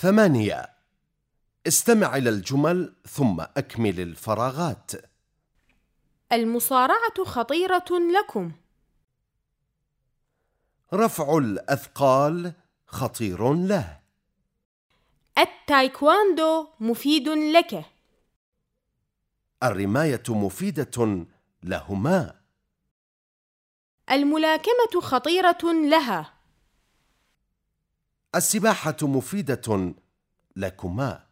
ثمانية. استمع إلى الجمل ثم أكمل الفراغات. المصارعة خطيرة لكم. رفع الأثقال خطير له. التايكواندو مفيد لك. الرماية مفيدة لهما. الملاكمة خطيرة لها. السباحة مفيدة لكما.